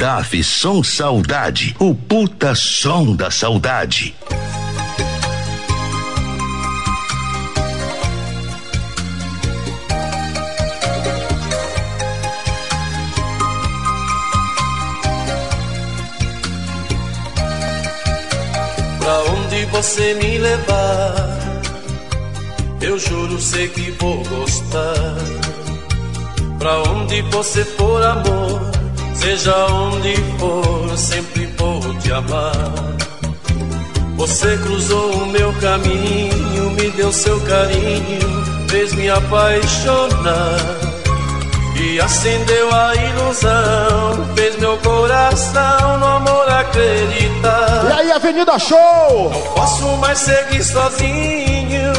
DAF Som Saudade, o puta som da saudade. Pra onde você me levar, eu juro sei que vou gostar. Pra onde você for, amor, seja onde for, sempre vou te amar. Você cruzou o meu caminho, me deu seu carinho, fez me apaixonar. E acendeu a ilusão, fez meu coração no amor acreditar. E aí, Avenida Show! Não posso mais seguir sozinho,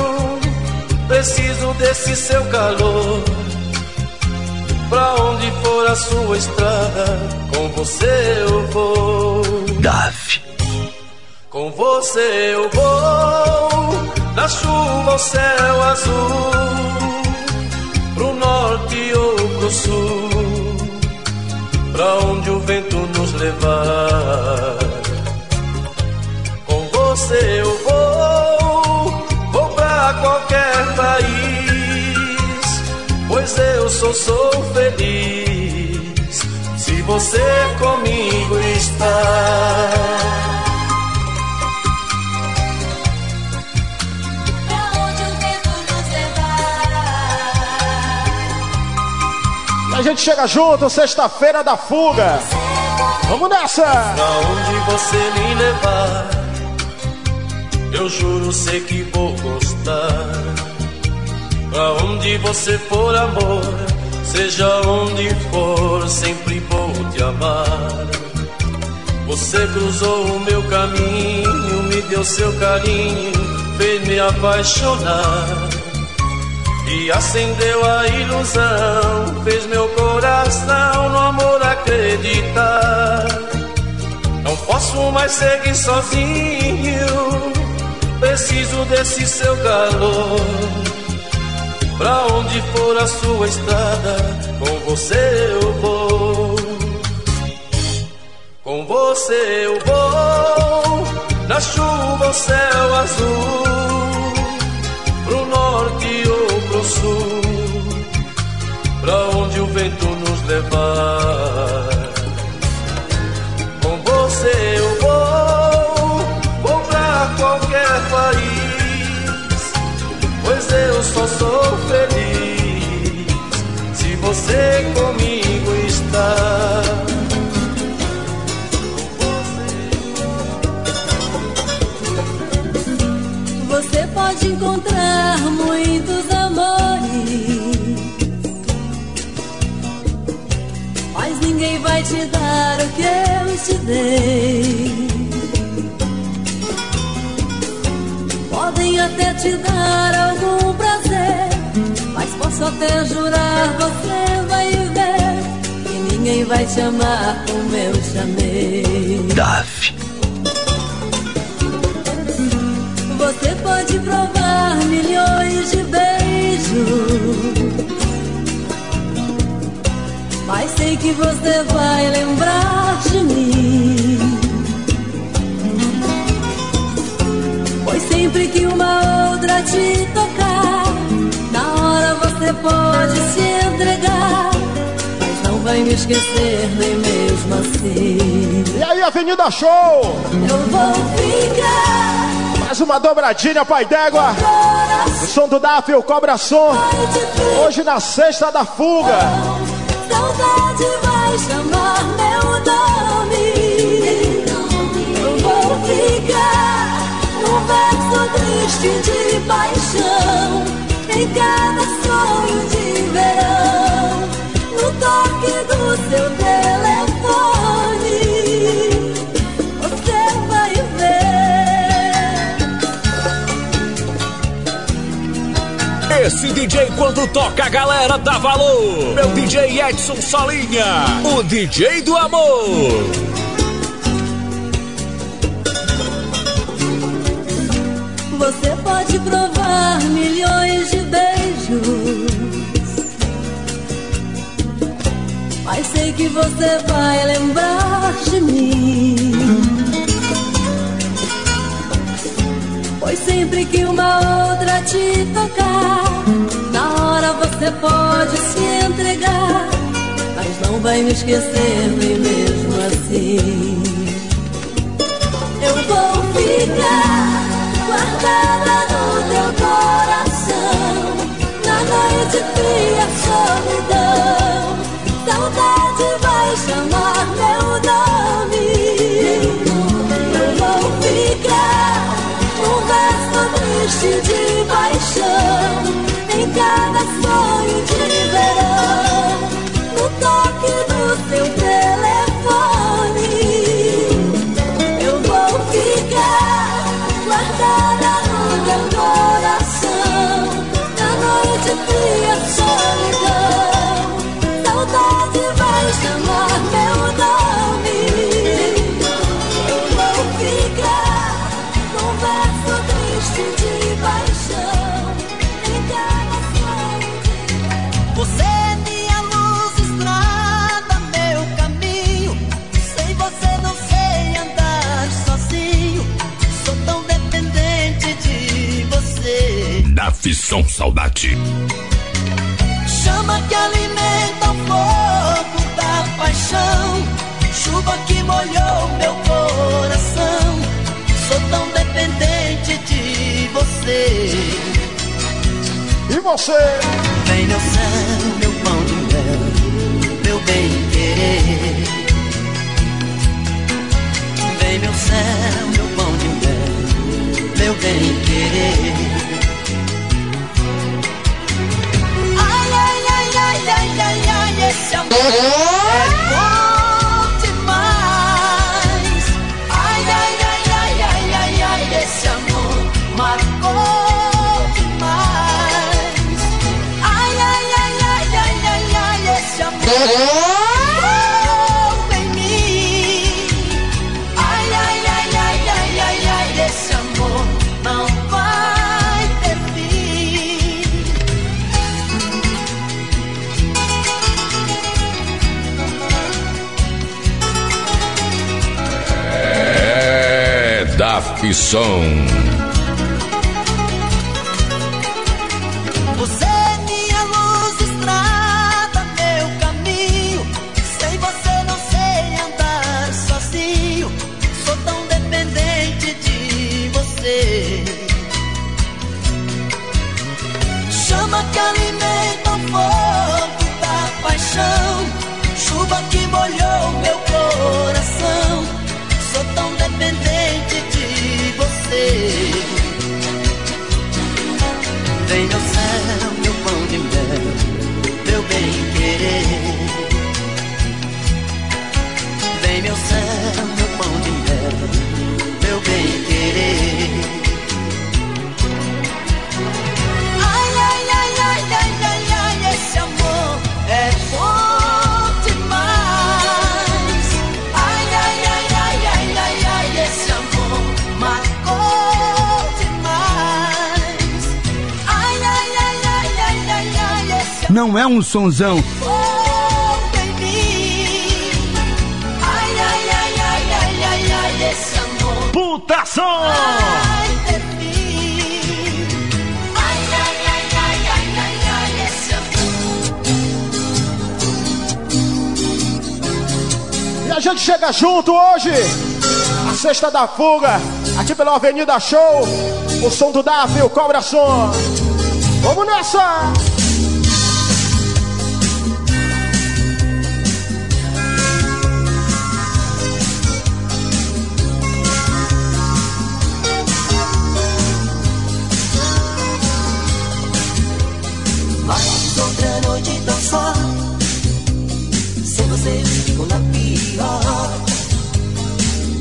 preciso desse seu calor. Pra onde for a sua estrada, com você eu vou. DAF. Com você eu vou, na chuva ao céu azul, pro norte ou pro sul, pra onde o vento nos levar. Com você eu vou, vou pra qualquer país, pois eu só sou feliz se você comigo está. A gente chega junto, sexta-feira da fuga. Vamos nessa! Pra onde você me levar, eu juro sei que vou gostar. Pra onde você for, amor, seja onde for, sempre vou te amar. Você cruzou o meu caminho, me deu seu carinho, fez me apaixonar. E acendeu a ilusão, fez meu coração no amor acreditar. Não posso mais seguir sozinho, preciso desse seu calor. Pra onde for a sua estrada, com você eu vou. Com você eu vou, na chuva ao céu azul, pro norte ou pro sul, pra onde o vento nos levar. Com você eu vou, só sou feliz se você comigo está. Você pode encontrar muitos amores, mas ninguém vai te dar o que eu te dei. Podem até te dar algum posso até jurar você vai ver que ninguém vai te amar como eu te amei. DAF. Você pode provar milhões de beijos, mas sei que você vai lembrar de mim. Pois sempre que uma outra te esquecer nem mesmo assim. E aí, Avenida Show! Eu vou ficar. Mais uma dobradinha, pai d'égua. O som do DAF, o Cobra Som. Hoje na sexta da fuga. Saudade vai chamar meu nome. Eu vou ficar num verso triste de paixão. Em cada sonho de Esse DJ quando toca a galera dá valor. Meu DJ Edson Solinha, o DJ do amor. Você pode provar milhões de beijos, Mas sei que você vai lembrar de mim. Pois sempre que uma outra te tocar, na hora você pode se entregar. Mas não vai me esquecer, nem mesmo assim. Eu vou ficar guardada no teu coração, na noite fria solidão de paixão em cada Fisson Saudade. Chama que alimenta o fogo da paixão. Chuva que molhou meu coração. Sou tão dependente de você. E você? Vem meu céu, meu pão de mel, meu bem querer. Vem meu céu, meu pão de mel, meu bem querer. 想。哦 da Não é um sonzão. Puta som! E a gente chega junto hoje, a sexta da fuga, aqui pela Avenida Show, o som do Daf, o Cobra Som. Vamos nessa! Só. Sem você fico na pior.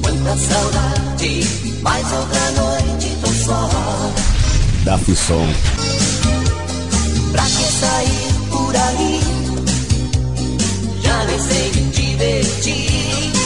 Quanta saudade Mais outra noite tão só. Da Fisson. Pra que sair por aí? Já nem sei me divertir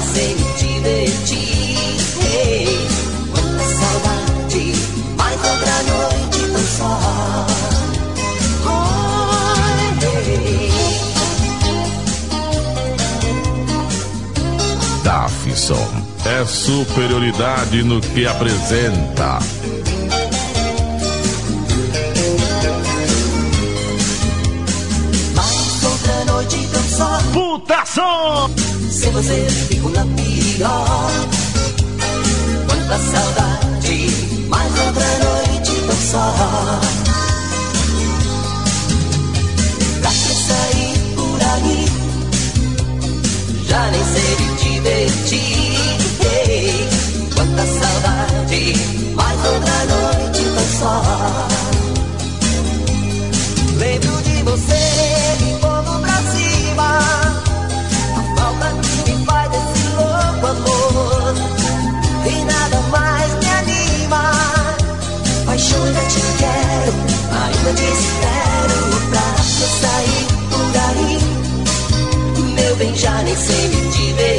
Nem sei me divertir. Ei, quanta saudade, mais outra noite tão só. Dafson é superioridade no que apresenta. mais Sem você fico na pior. Quanta saudade, mais outra noite tão só. Pra que sair por aí? Já nem sei me divertir. Ei, Quanta saudade, mais outra noite tão só. Lembro de você, ainda te espero Pra eu sair por aí Meu bem, já nem sei me divertir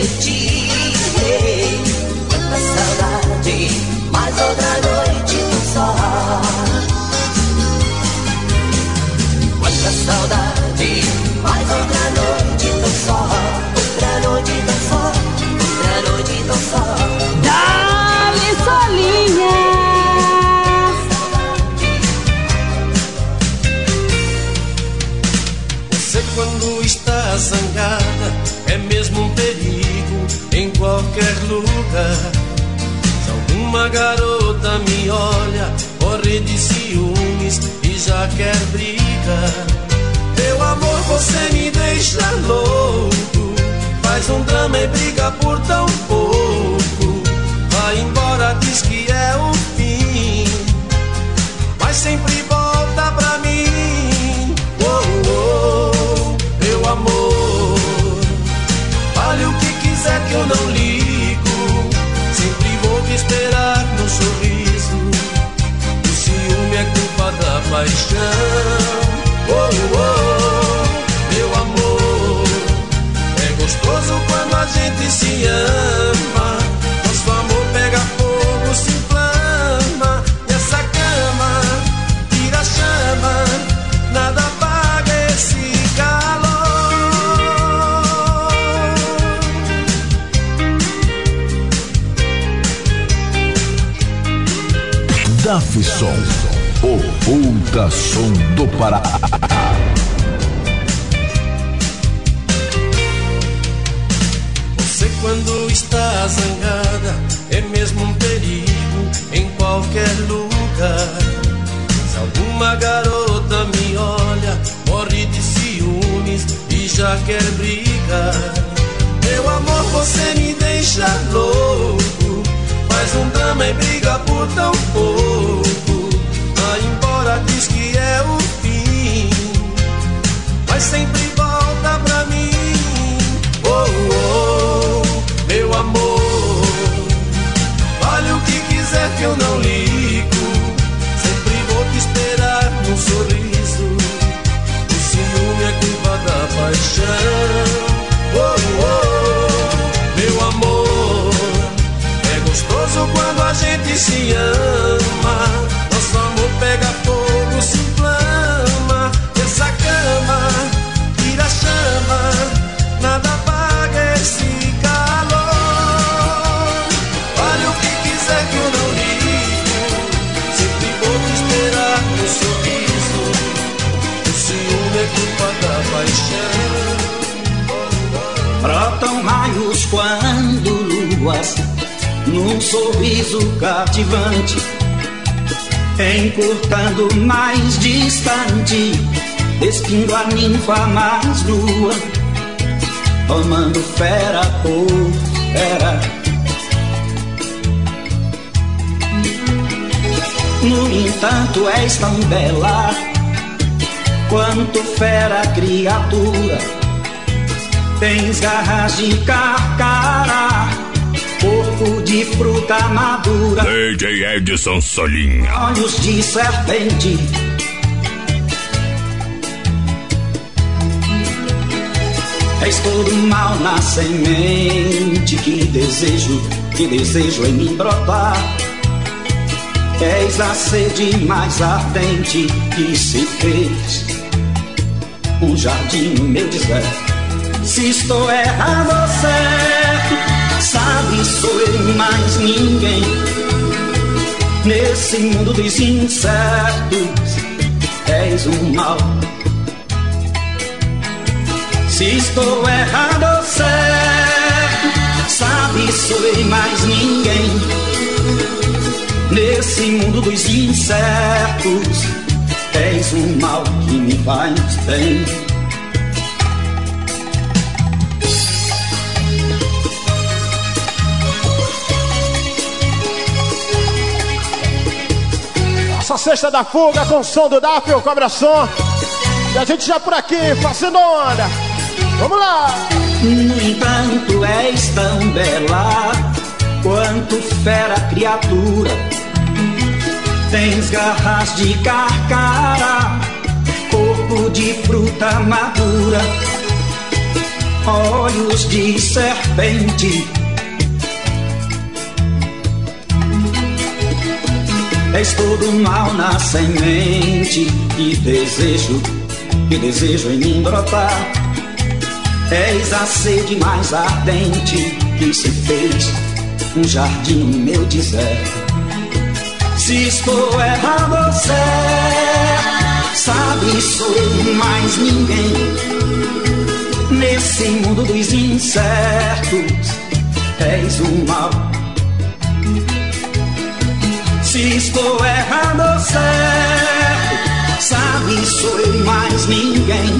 Meu amor, você me deixa louco. Faz um drama e briga por tão pouco. Vai embora, diz que é o fim. Mas sempre volta pra mim. Oh, oh, meu amor. Fale o que quiser que eu não ligo. Sempre vou te esperar no sorriso. O ciúme é culpa da paixão. Ama. Nosso amor pega fogo, se inflama. E essa cama tira chama. Nada apaga esse calor. Dafson, o puta som do Pará. Quando está zangada é mesmo um perigo em qualquer lugar. Se alguma garota me olha, morre de ciúmes e já quer brigar. Meu amor, você me deixa louco. Faz um drama e briga por tão pouco. Vai embora, diz que é o fim. Mas sempre volta pra mim. A gente num sorriso cativante, encurtando mais distante, despindo a ninfa mais nua, tomando fera por fera. No entanto, és tão bela quanto fera criatura. Tens garras de carcara, de fruta madura, DJ Edson Solinha. olhos de serpente. És todo mal na semente que desejo, que desejo em mim brotar. És a sede mais ardente que se fez um jardim no meu deserto. Se estou errado certo, sabe, sou eu mais ninguém. Nesse mundo dos incertos, és um mal se estou errado ou certo, sabe, sou eu mais ninguém. Nesse mundo dos incertos, és um mal que me faz bem. Cesta da fuga com o som do Dafio, cobra som. E a gente já por aqui, fazendo onda. Vamos lá! No entanto, és tão bela quanto fera criatura. Tens garras de carcara, corpo de fruta madura, olhos de serpente. És todo mal na semente e desejo, que desejo em mim brotar. És a sede mais ardente que se fez um jardim no meu deserto. Se estou errado certo, sabe, sou mais ninguém. Nesse mundo dos incertos, és o mal. Se estou errado ou certo, sabe, sou eu mais ninguém.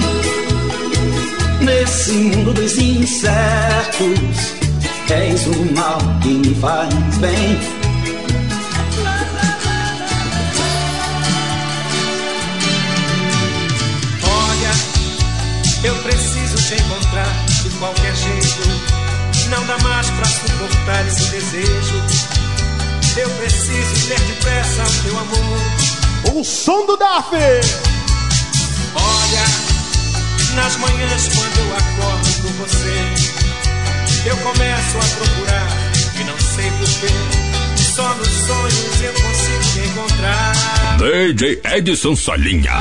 Nesse mundo dos incertos, és o mal que me faz bem. Olha, eu preciso te encontrar de qualquer jeito. Não dá mais pra suportar esse desejo. Eu preciso ter depressa o teu amor. O som do Daf! Olha, nas manhãs quando eu acordo por você, eu começo a procurar e não sei porquê. Só nos sonhos eu consigo te encontrar. DJ Edson Solinha.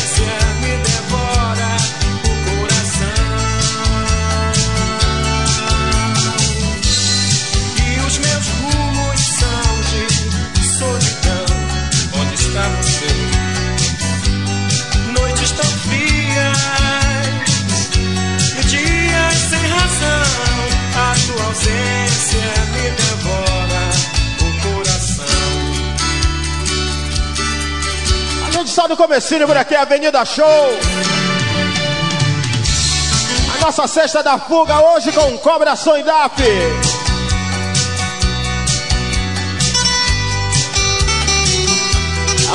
Ausência me só no comecinho por aqui, Avenida Show. A nossa cesta da fuga hoje com Cobra Daf.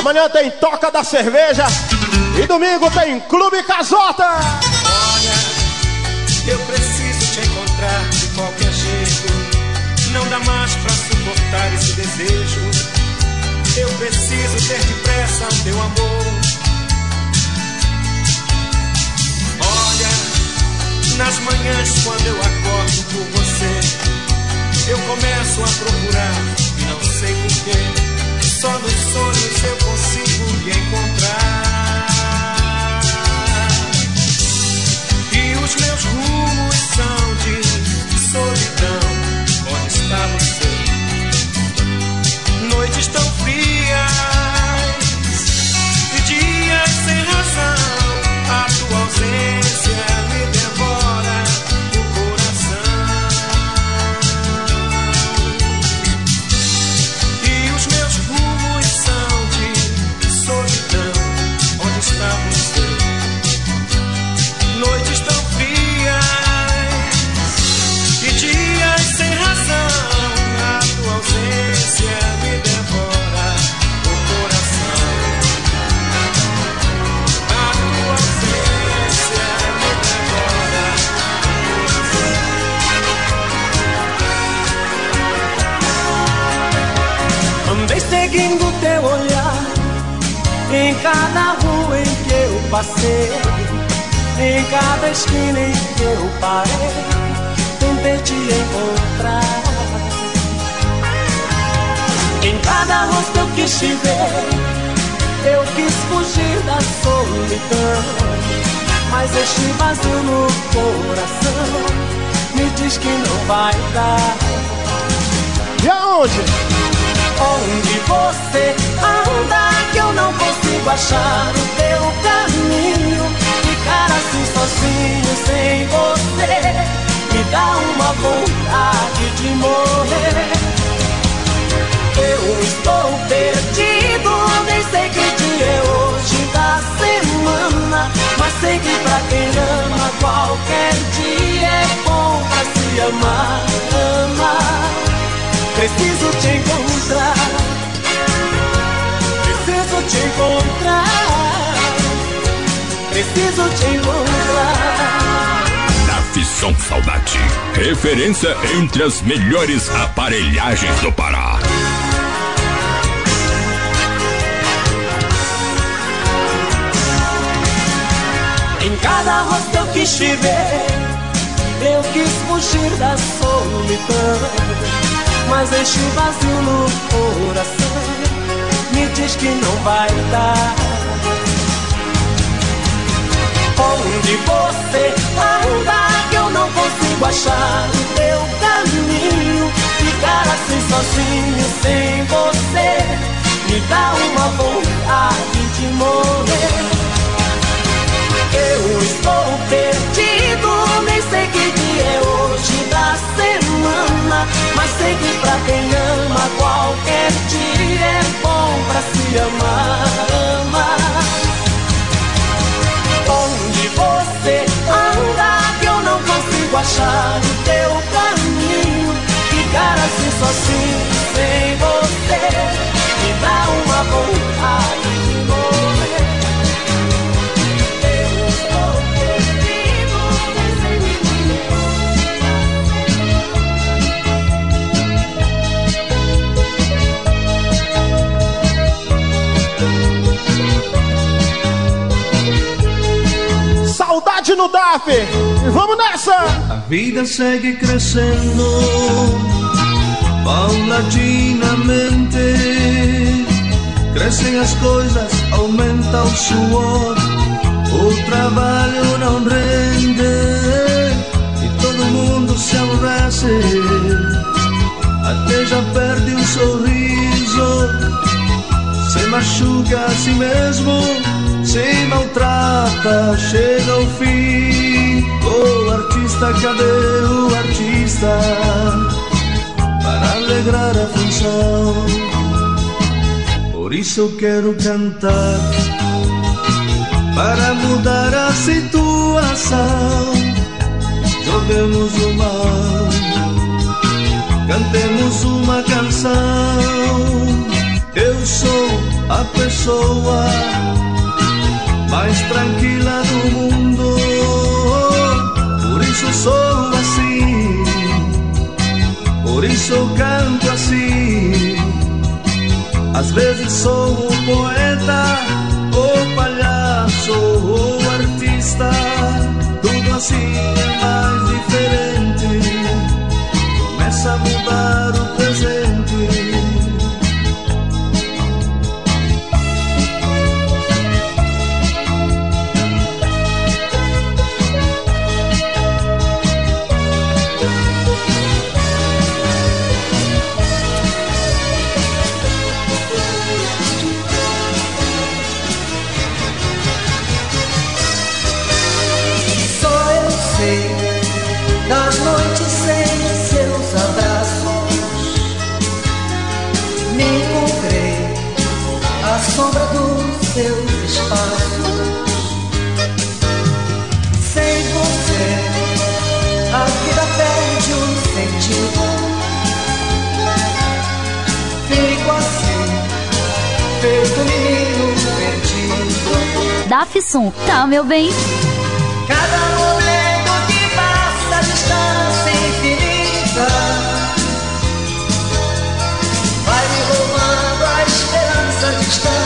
Amanhã tem Toca da Cerveja. E domingo tem Clube Casota. Olha, eu preciso te encontrar de qualquer jeito. Não dá mais pra suportar esse desejo. Eu preciso ter depressa o teu amor. Nas manhãs quando eu acordo por você, eu começo a procurar e não sei porquê. Só nos sonhos eu consigo me encontrar. Passei, em cada esquina em que eu parei, tentei te encontrar. Em cada rosto eu quis te ver, eu quis fugir da solidão, mas este vazio no coração me diz que não vai dar. E aonde? Onde você anda que eu não consigo achar o teu caminho. Ficar assim sozinho sem você Me dá uma vontade de morrer. Eu estou perdido, nem sei que dia é hoje da semana Mas sei que pra quem ama qualquer dia é bom pra se amar, te encontrar. Preciso te encontrar. Na Fisson Saudade, referência entre as melhores aparelhagens do Pará. Em cada rosto eu quis te ver. Eu quis fugir da solidão. Mas este vazio no coração me diz que não vai dar. Onde você anda que eu não consigo achar o teu caminho. Ficar assim sozinho sem você me dá uma vontade de morrer. Eu estou perdido, nem sei que dia é hoje da semana. Mas sei que pra quem ama, qualquer dia é bom pra se amar. Onde você anda, que eu não consigo achar o teu caminho. Ficar assim sozinho, sem você, me dá uma vontade de. Saudade no DAF. E vamos nessa. A vida segue crescendo paulatinamente. Crescem as coisas, aumenta o suor, o trabalho não rende e todo mundo se aborrece. Até já perde o sorriso, se machuca a si mesmo, se maltrata, chega ao fim. O artista, cadê o artista? Para alegrar a função. Por isso eu quero cantar, para mudar a situação. Joguemos o mal, cantemos uma canção. Eu sou a pessoa mais tranquila do mundo. Por isso sou assim, por isso canto assim. Às vezes sou o poeta, o palhaço, o artista. Tudo assim é mais diferente. Começa a mudar o presente. Sombra dos seus espaços. Sem você, a vida perde o sentido. Fico assim, feito menino perdido. Da Fisson, tá, meu bem? Cada momento que passa a distância infinita vai me roubando a esperança.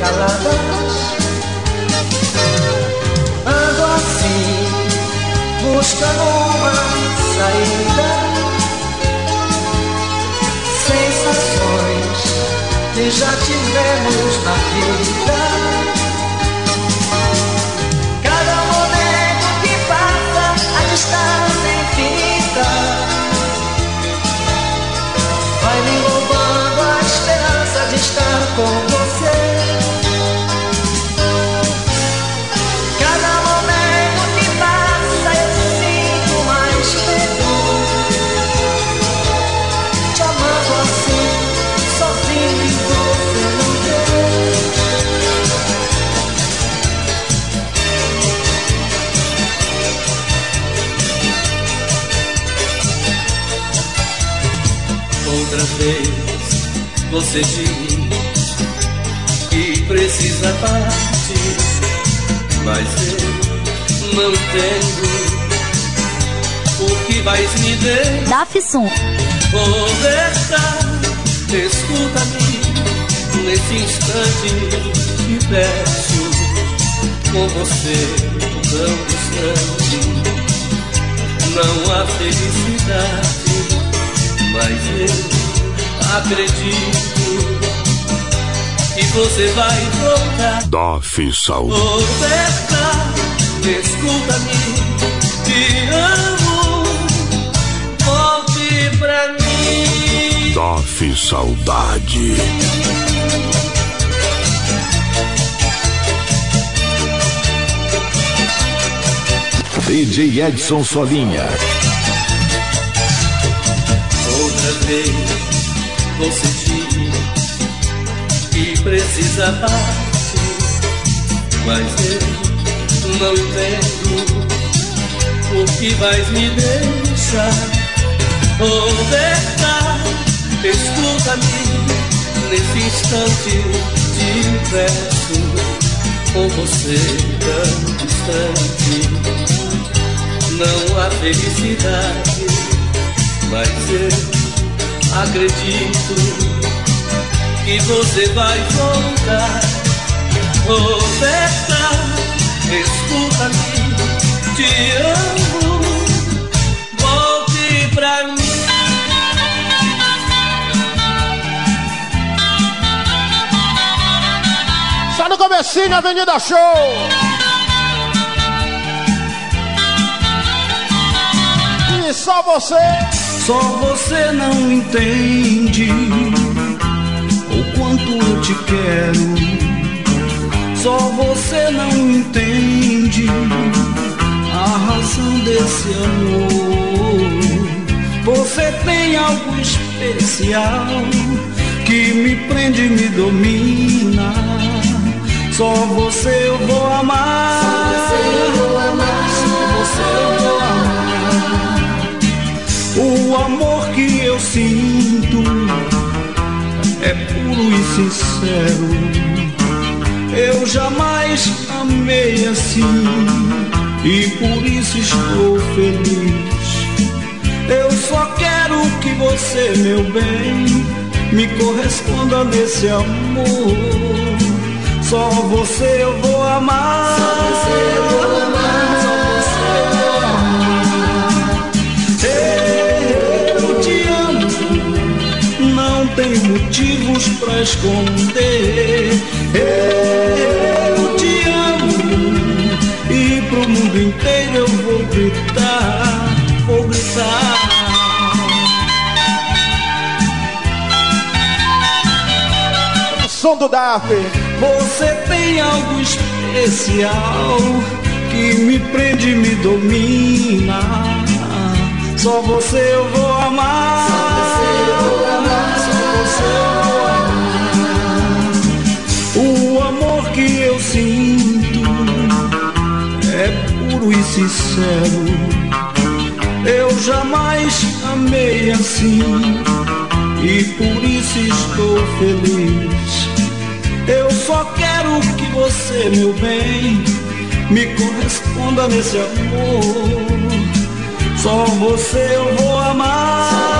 caladas. Ando assim, buscando uma saída. Sensações que já tivemos na vida. Cada momento que passa, a distância infinita você diz que precisa partir, mas eu não entendo o que vais me dar. Dafson. Conversar, escuta-me nesse instante te peço com você tão distante. Não há felicidade, mas eu acredito que você vai voltar. Dof Saúde. Conversar, escuta-me, te amo, volte pra mim. Dof Saudade. DJ Edson Solinha. Outra vez você diz que precisa partir, mas eu não entendo o que vais me deixar. Conversar, escuta-me nesse instante peço com você tão distante. Não há felicidade, mas eu acredito que você vai voltar. Roberta, escuta-me, te amo, volte pra mim. Só no comecinho, Avenida Show. E só você. Só você não entende o quanto eu te quero. Só você não entende a razão desse amor. Você tem algo especial que me prende e me domina. Só você eu vou amar. Só você eu vou amar. Só você eu vou amar. O amor que sincero. Eu jamais amei assim e por isso estou feliz. Eu só quero que você, meu bem, me corresponda nesse amor. Só você eu vou amar. Só você eu vou amar. Tenho motivos pra esconder. Eu te amo e pro mundo inteiro eu vou gritar, vou gritar. Som do DAF. Você tem algo especial que me prende e me domina. Só você eu vou amar. Sincero. Eu jamais amei assim e por isso estou feliz. Eu só quero que você, meu bem, me corresponda nesse amor. Só você eu vou amar.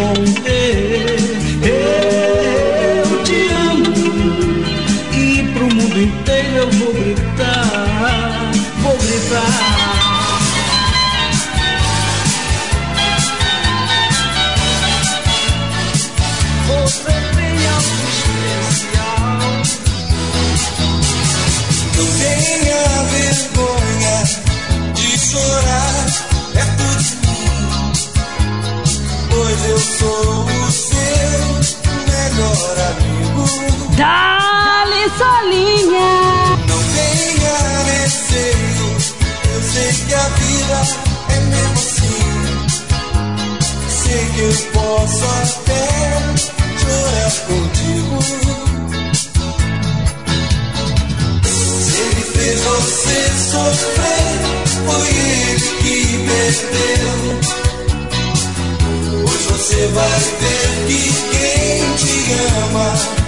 Pra é mesmo assim. Sei que eu posso até chorar contigo. Se ele fez você sofrer, foi ele que perdeu. Hoje você vai ver que quem te ama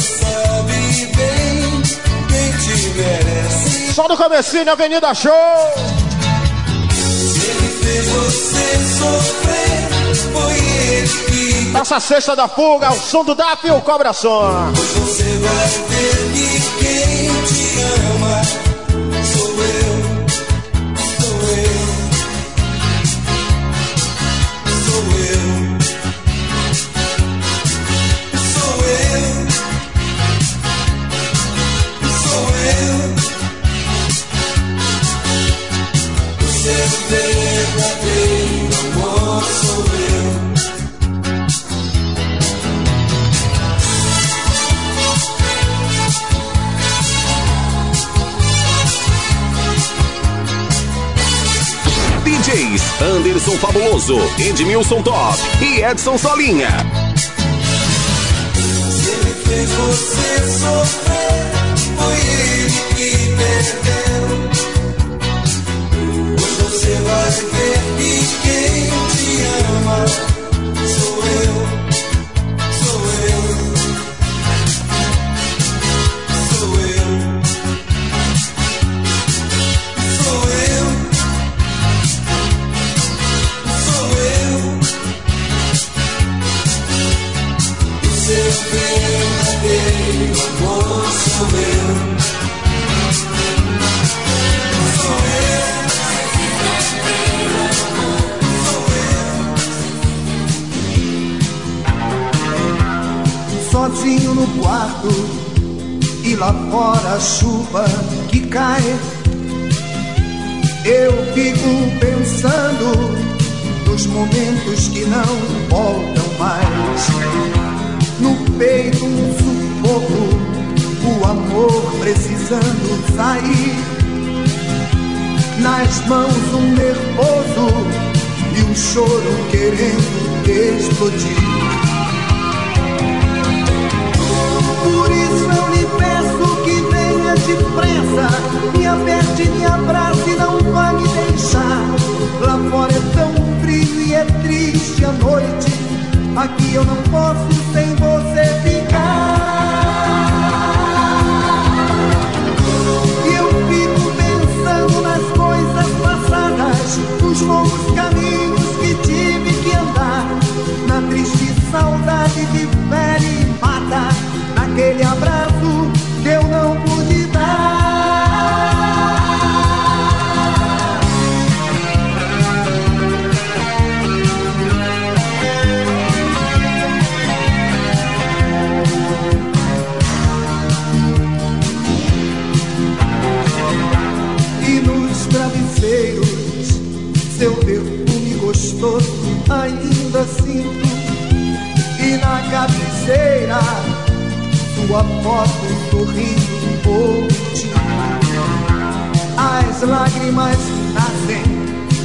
Sabe bem quem te merece. Só no comecinho, Avenida Show. Ele fez você sofrer, foi ele que Essa sexta da fuga, o som do DAP e o Cobra Som. você vai ver Anderson Fabuloso, Edmilson Top e Edson Solinha. Se ele fez você sofrer, foi ele que perdeu. Hoje você vai ver que quem te ama sozinho no quarto e lá fora a chuva que cai. Eu fico pensando nos momentos que não voltam mais. No peito um sufoco, o amor precisando sair. Nas mãos um nervoso e um choro querendo explodir. Por isso eu lhe peço que venha depressa, me aperte, me abrace, não vá me deixar. Lá fora é tão frio e é triste a noite, aqui eu não posso sem você ficar. E eu fico pensando nas coisas passadas, nos longos caminhos que tive que andar, na triste saudade de fere e mata, aquele abraço que eu não pude dar. E nos travesseiros, seu perfume gostoso ainda sinto. E na cabeceira tua foto sorriso vou As lágrimas nascem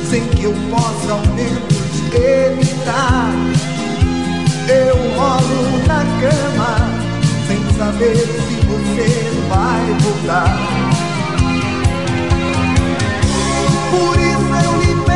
sem que eu possa ao menos evitar. Eu rolo na cama sem saber se você vai voltar. Por isso eu liberto.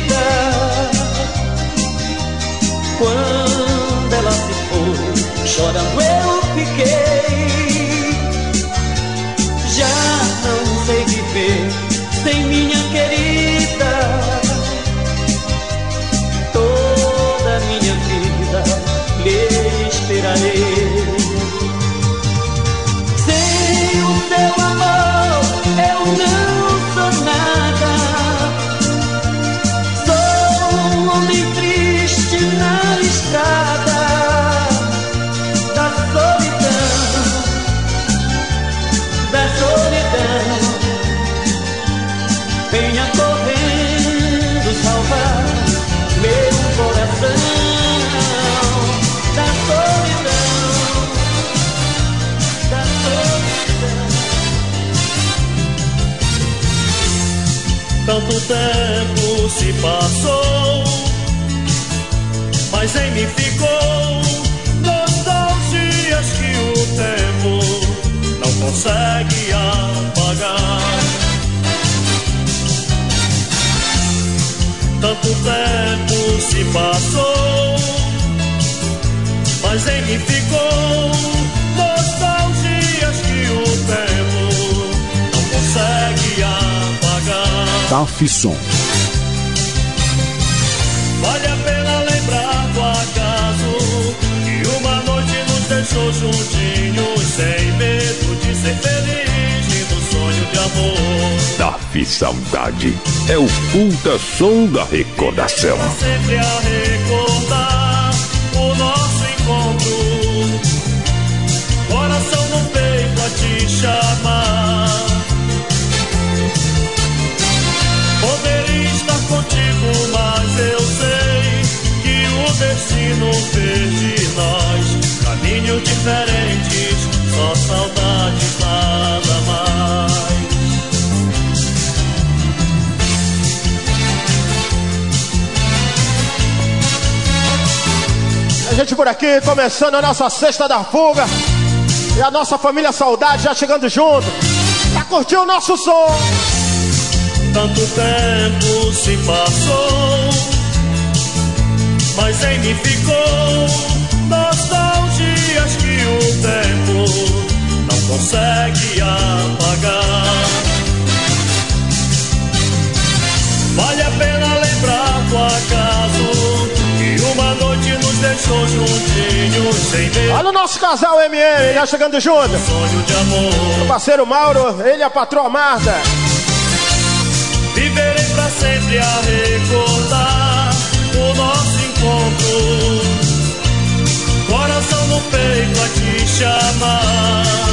vida. Quanto tempo se passou, mas em mim ficou nostalgias que o tempo não consegue apagar. Tanto tempo se passou, mas em mim ficou TAF Som. Vale a pena lembrar do acaso que uma noite nos deixou juntinhos, sem medo de ser feliz e do sonho de amor. TAF Saudade é o puta som da recordação. Sempre a recordar. destino fez de nós caminhos diferentes, só saudade nada mais. A gente por aqui começando a nossa sexta da fuga e a nossa família saudade já chegando junto pra curtir o nosso som. Tanto tempo se passou mas em mim ficou nostalgias que o tempo não consegue apagar. Vale a pena lembrar do acaso que uma noite nos deixou juntinhos sem medo. Olha o nosso casal MM, já chegando junto. Sonho de amor. O parceiro Mauro, ele e a patroa Marta. Viverei pra sempre a recordar encontro. Coração no peito a te chamar.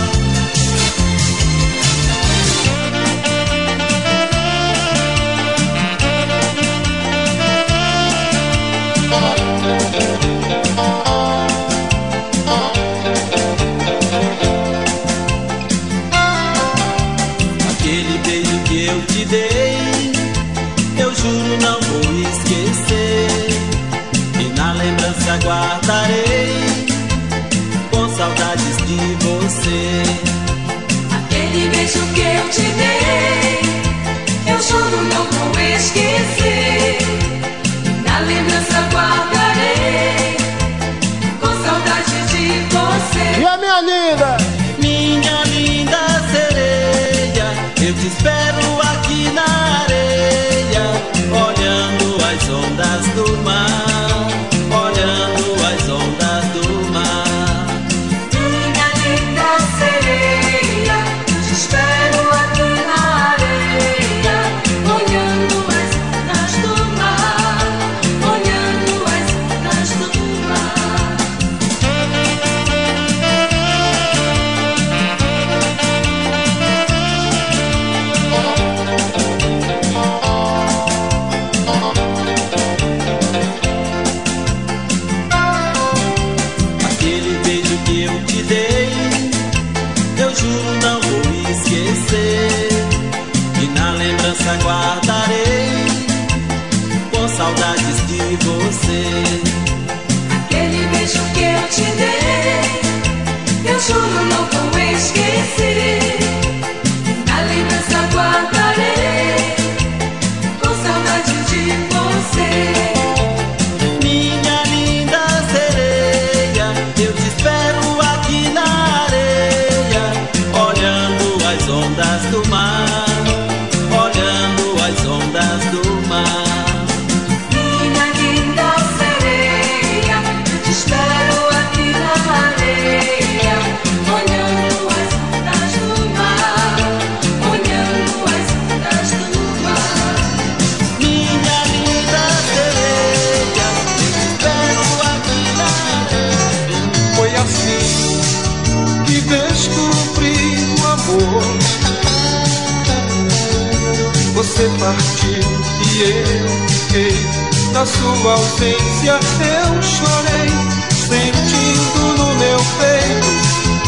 Eu chorei, sentindo no meu peito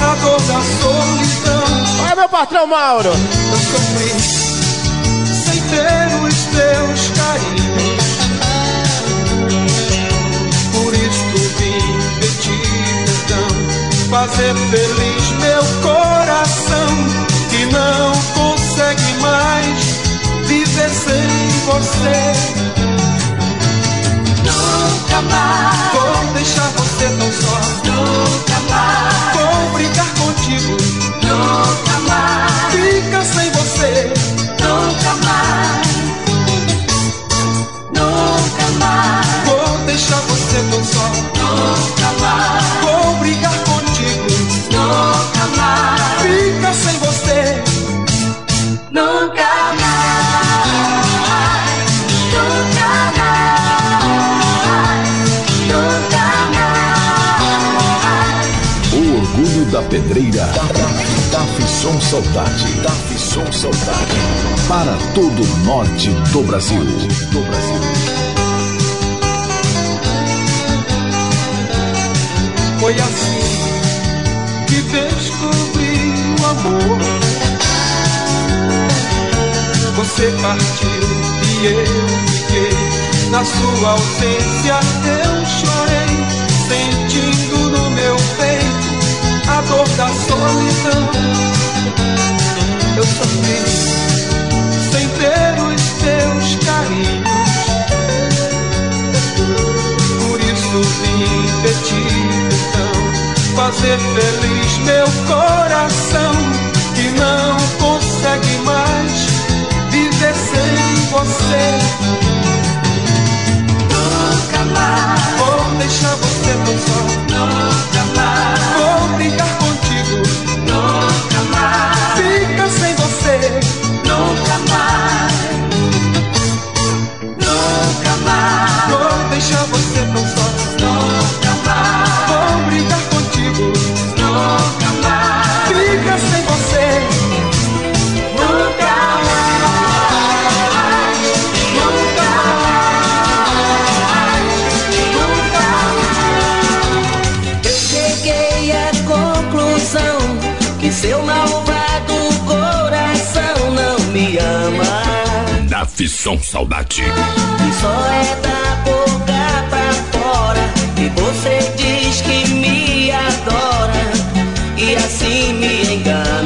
a dor da solidão. Olha meu patrão Mauro. Eu sofri sem ter os teus carinhos. Por isso vim pedir perdão, fazer feliz meu coração que não consegue mais viver sem você. Nunca mais, Vou deixar você tão só. nunca mais, Vou brincar contigo. nunca mais, Fica sem você. nunca mais, nunca mais, Vou deixar você tão só. nunca mais, Vou brigar contigo. nunca mais, Fica sem da Pedreira. Tá, tá, tá, Tafisson Saudade. Tafisson Saudade. Para todo o norte do Brasil. Do Brasil. Foi assim que descobri o amor. Você partiu e eu fiquei. Na sua ausência eu chorei, sentindo no solidão. Eu sou feliz sem ter os teus carinhos. Por isso vim pedir então, fazer feliz meu coração que não consegue mais viver sem você. Nunca mais vou deixar você tão só. Nunca mais vou brincar. você tão só. Nunca mais. Vou brigar contigo. Nunca mais. Fica sem você. Nunca mais. Nunca mais. Nunca mais. Eu cheguei à conclusão que seu malvado coração não me ama. Fisson Saudade. E só é da e você diz que me adora e assim me engana.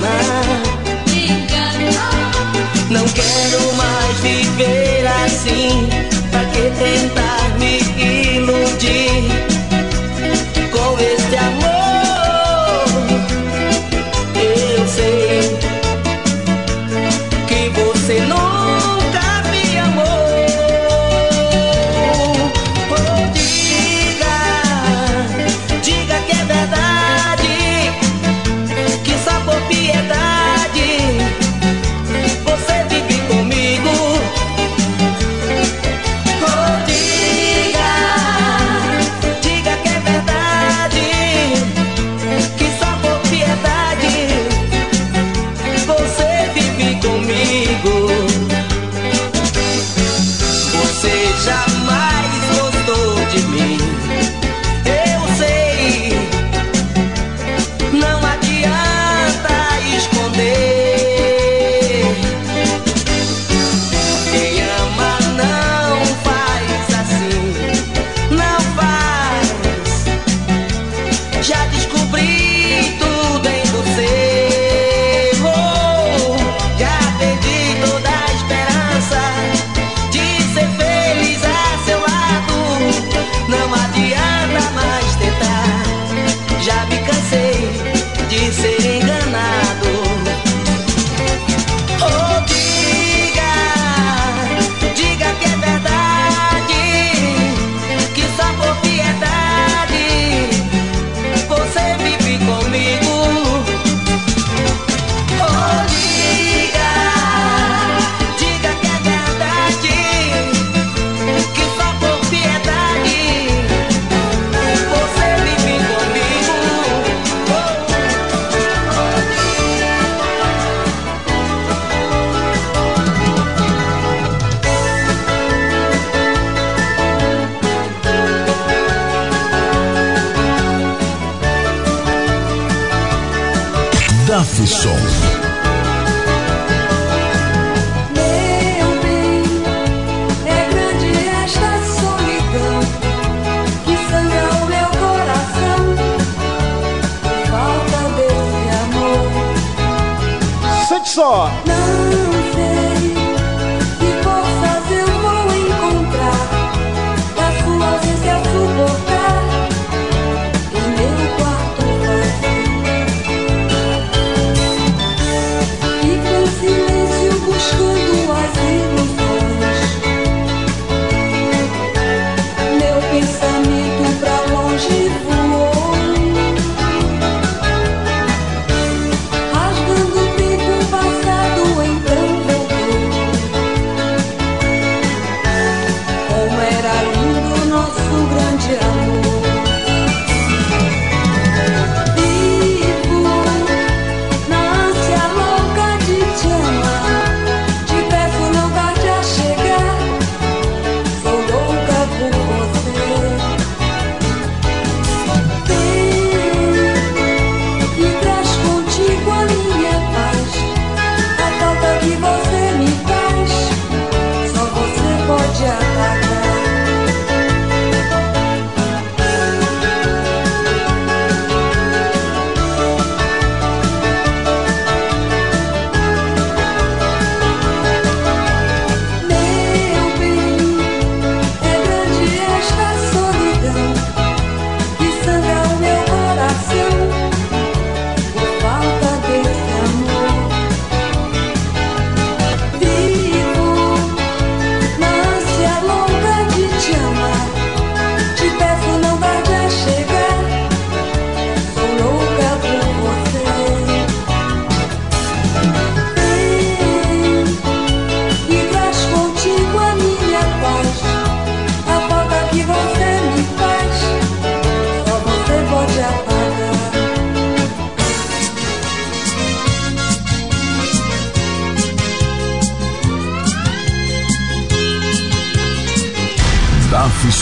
só!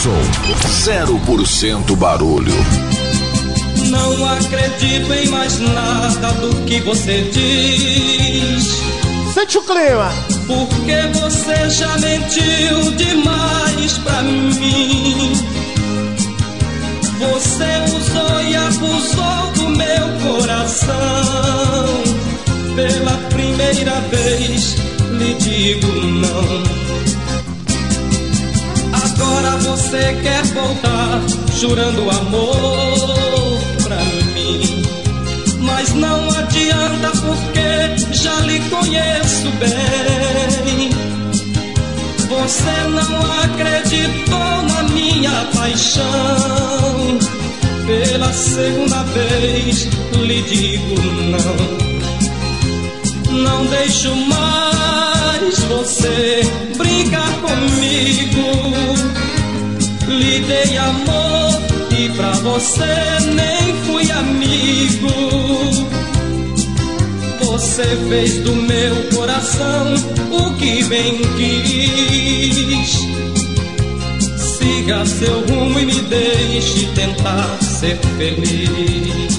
Dafson, 0% barulho. Não acredito em mais nada do que você diz. Sente o clima. Porque você já mentiu demais pra mim. Você usou e abusou do meu coração. Pela primeira vez lhe digo não. Agora você quer voltar, jurando amor pra mim. Mas não adianta porque já lhe conheço bem. Você não acreditou na minha paixão. Pela segunda vez lhe digo não. Não deixo mais você brincar comigo. Lhe dei amor e pra você nem fui amigo. Você fez do meu coração o que bem quis. Siga seu rumo e me deixe tentar ser feliz.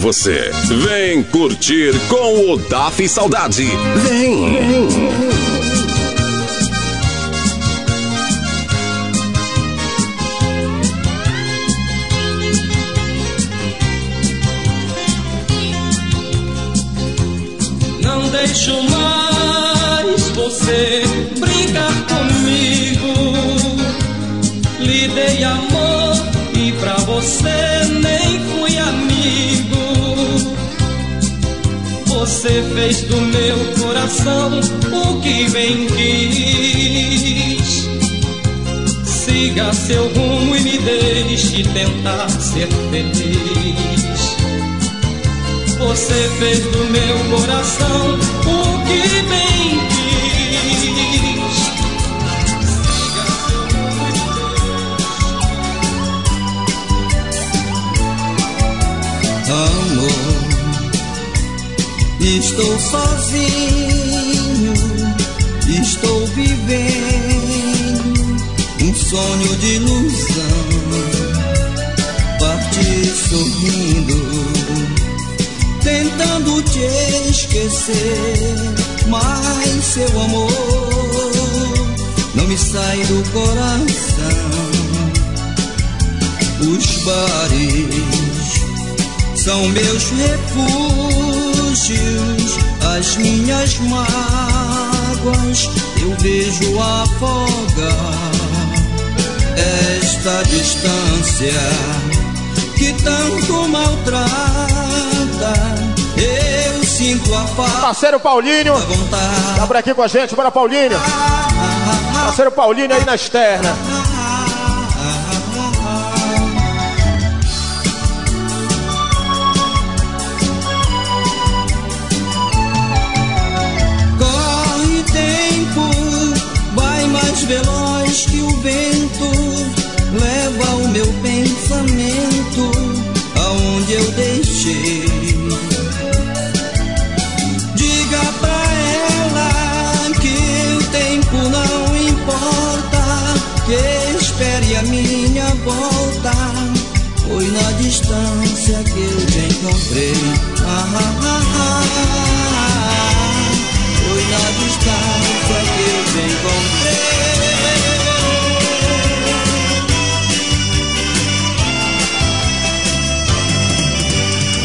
Você, vem curtir com o DAF Saudade. Vem, vem. Coração o que bem quis. Siga seu rumo e me deixe tentar ser feliz. Você fez do meu coração o que bem quis. Amor, estou sozinho, estou vivendo um sonho de ilusão. Parti sorrindo tentando te esquecer, mas seu amor não me sai do coração. Os bares são meus refúgios, as minhas mágoas eu vejo afogar esta distância que tanto maltrata. Eu sinto a falta. Parceiro Paulinho. Tá por aqui com a gente, bora Paulinho. Parceiro Paulinho aí na externa. Distância que eu te encontrei. Ah, ah, ah, ah. Foi na distância que eu te encontrei.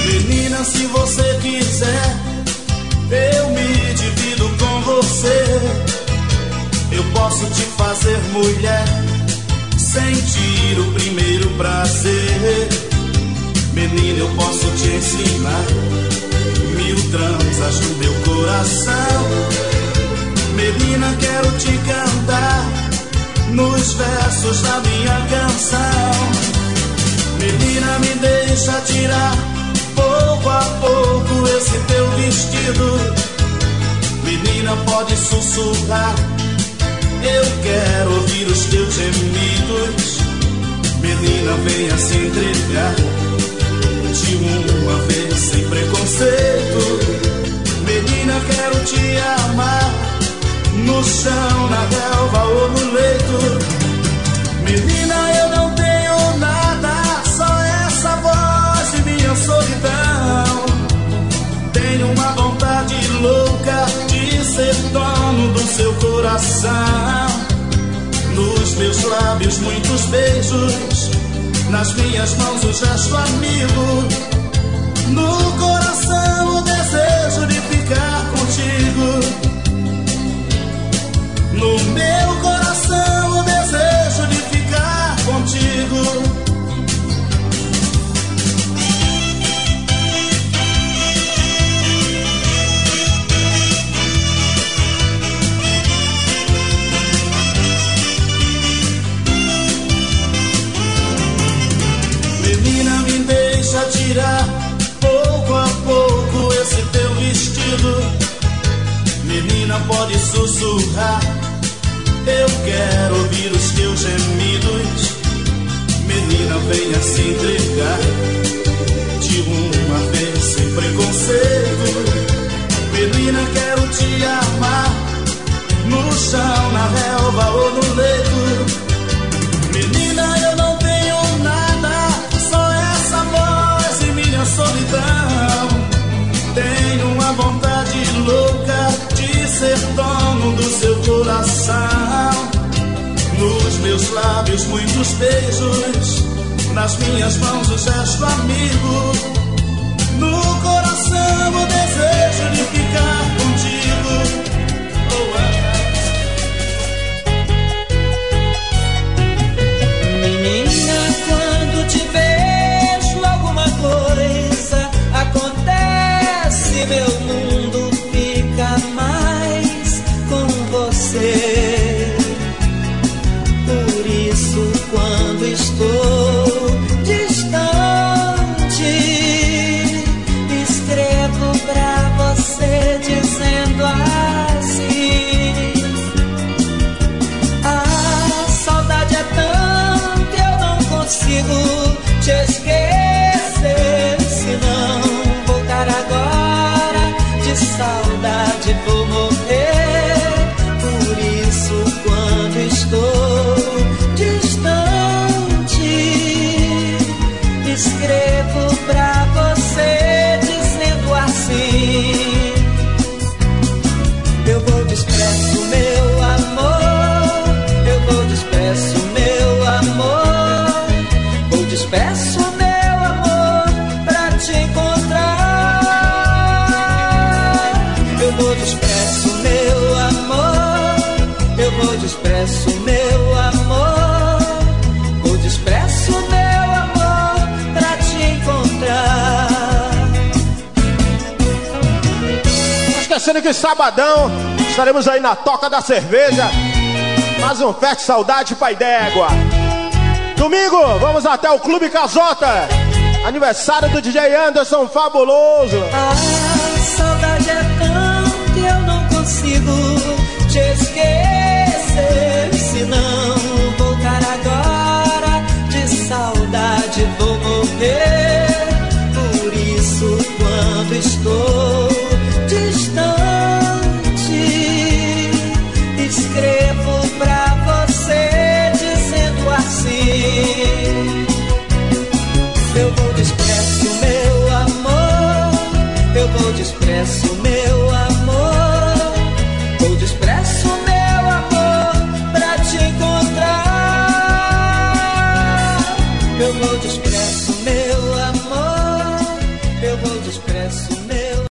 Menina, se você quiser, eu me divido com você. Eu posso te fazer mulher, sentir o primeiro prazer. Menina, eu posso te ensinar mil transas no meu coração. Menina, quero te cantar nos versos da minha canção. Menina, me deixa tirar pouco a pouco esse teu vestido. Menina, pode sussurrar. Eu quero ouvir os teus gemidos. Menina, venha se entregar. De uma vez sem preconceito. Menina, quero te amar no chão, na relva ou no leito. Menina, eu não tenho nada, só essa voz e minha solidão. Tenho uma vontade louca de ser dono do seu coração. Nos meus lábios, muitos beijos. Nas minhas mãos, o gesto amigo. No coração, o desejo de ficar contigo. No meu pode sussurrar. Eu quero ouvir os teus gemidos. Menina, venha se entregar de uma vez sem preconceito. Menina, quero te amar no chão, na relva ou no leito. Coração. Nos meus lábios, muitos beijos. Nas minhas mãos, o gesto amigo. No coração, o desejo de ficar contigo. Oh, Menina, quando te vejo, alguma coisa acontece. Meu Que sabadão estaremos aí na Toca da Cerveja. Mais um Fete Saudade Pai d'Égua. Domingo, vamos até o Clube Casota. Aniversário do DJ Anderson Fabuloso. A saudade é tão que eu não consigo te esquecer. Se não voltar agora, de saudade vou morrer. Por isso, quando estou vou